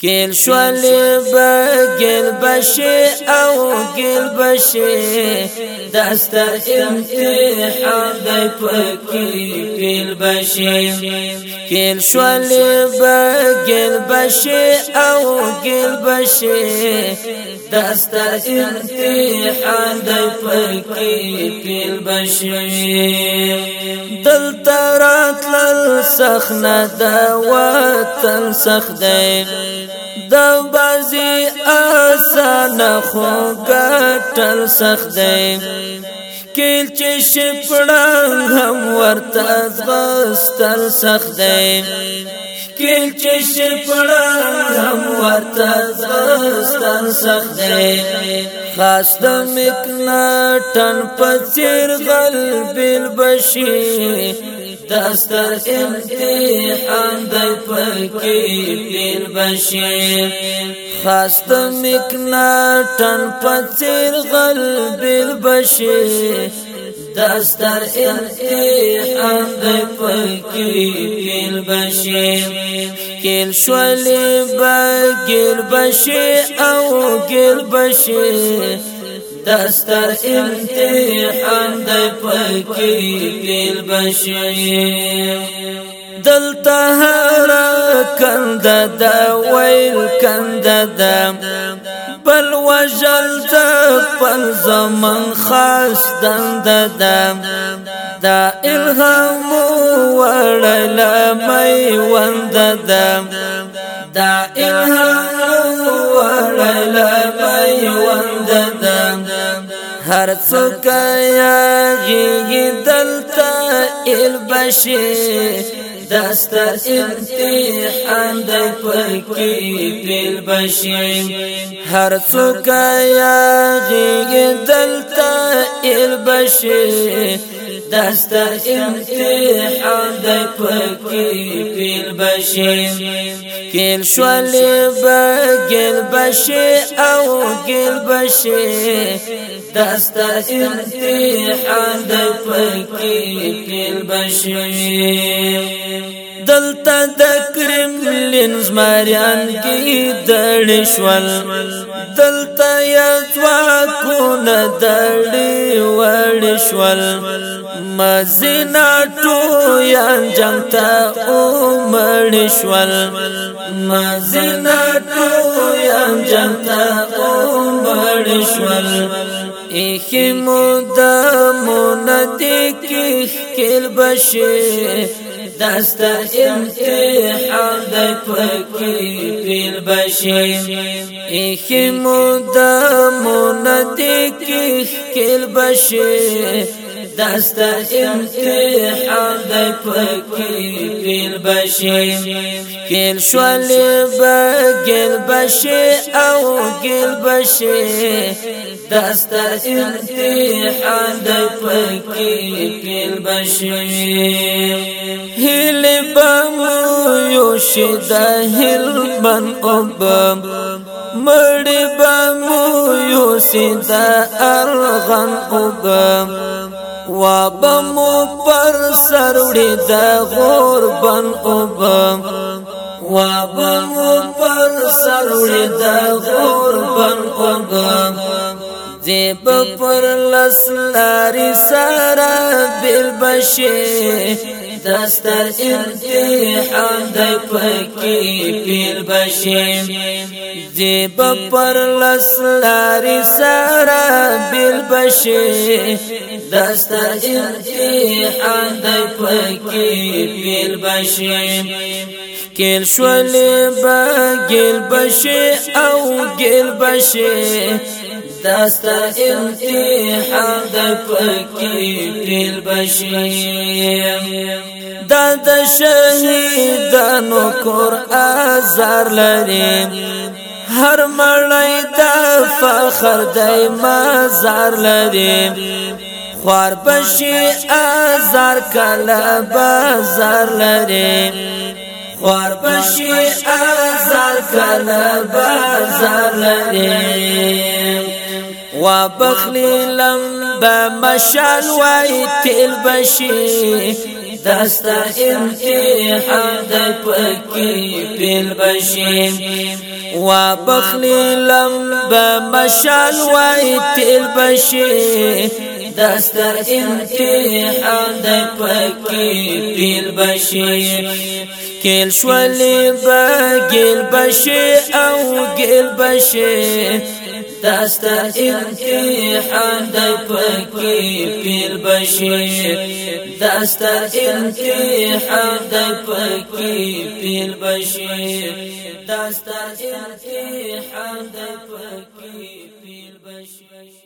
کیل شول بګل بشي او ګل بشي دست امتحان د پکی کیل بشي کیل شول بګل بشي او ګل بشي دست امتحان د پکی کیل بشي دل ترا وطن سخ نه د وطن سخ دی د بازي آسان خو ګټل سخ دی کیل چې شپړنګ هم ورته ځبستل سخ دی کیل چې شپړنګ هم ورته ځبستل سخ دی خاص د مکناټن په چیر غل بل بشي دستر امتحان دی پکی پیر بشیر خاست مکنا تن پچیر غل بیر بشیر دستر امتحان دی پکی پیر بشیر کل شوالی با گیر بشیر او گیر بشیر دست امتحان د پکی پیل بشی دلته هر کند د ویل کند د بل وجل د پن زمان خاص دند د دا الهام وړل مې وند د دا الهام وړل مې وند هر څوک یې دلته بشي دستر امتحان د پکې پیل بشي هر څوک یا غي دلته ال بشي دستر امتحان د پکې پیل بشي کل شولې بګل بشي او ګل بشي دستر امتحان د پکې پیل بشي شوي دلته د کرملین زمریان کې دړ شول دلته یا ځواکونه دړ وړ شول مزینا ټویان جنگتا اومړ شول مزینا ټویان جنگتا اومړ شول ایخی مدامون دیکی خیل بشی دستا امتحان دکوکی پیل بشی ایخی مدامون دیکی خیل بشی دستا امتحان دکوکی پیل بشی پیل شوالی با گل بشی او گل بشی دست امتحان دی پکی پیل بامو یوشی دا هیل بن اوبام مڑی بامو یوشی دا ارغن اوبام وابمو پر سروڑی دا غور بن اوبام وابمو پر سروڑی دا غور بن اوبام دیب پر لسلاری سارا بیر بشی دستر امتحان دی پکی پیر بشی دیب پر لسلاری سارا بیر بشی دستر امتحان دی پکی پیر بشی گل شول با گل بشه او گل بشه داستا امتحان د پکی پیل بشیم دا د شهیدانو کور ازار لري هر مړی د فخر دای مزار لري خوار بشي ازار کله بازار لري خوار بشي ازار کله بازار لري وبخلي لم لمبا مشال وای دست بشی دستا امتحان دی پکی پیل بشی و بخلی لمبا مشال وای دستر امتحان د پکی پیل بشی کل شولی با گل بشی او گل بشی دستا امتحان د پکی پیر بشیر دستا امتحان د پکی پیر بشیر دستا امتحان د پکی پیل بشیر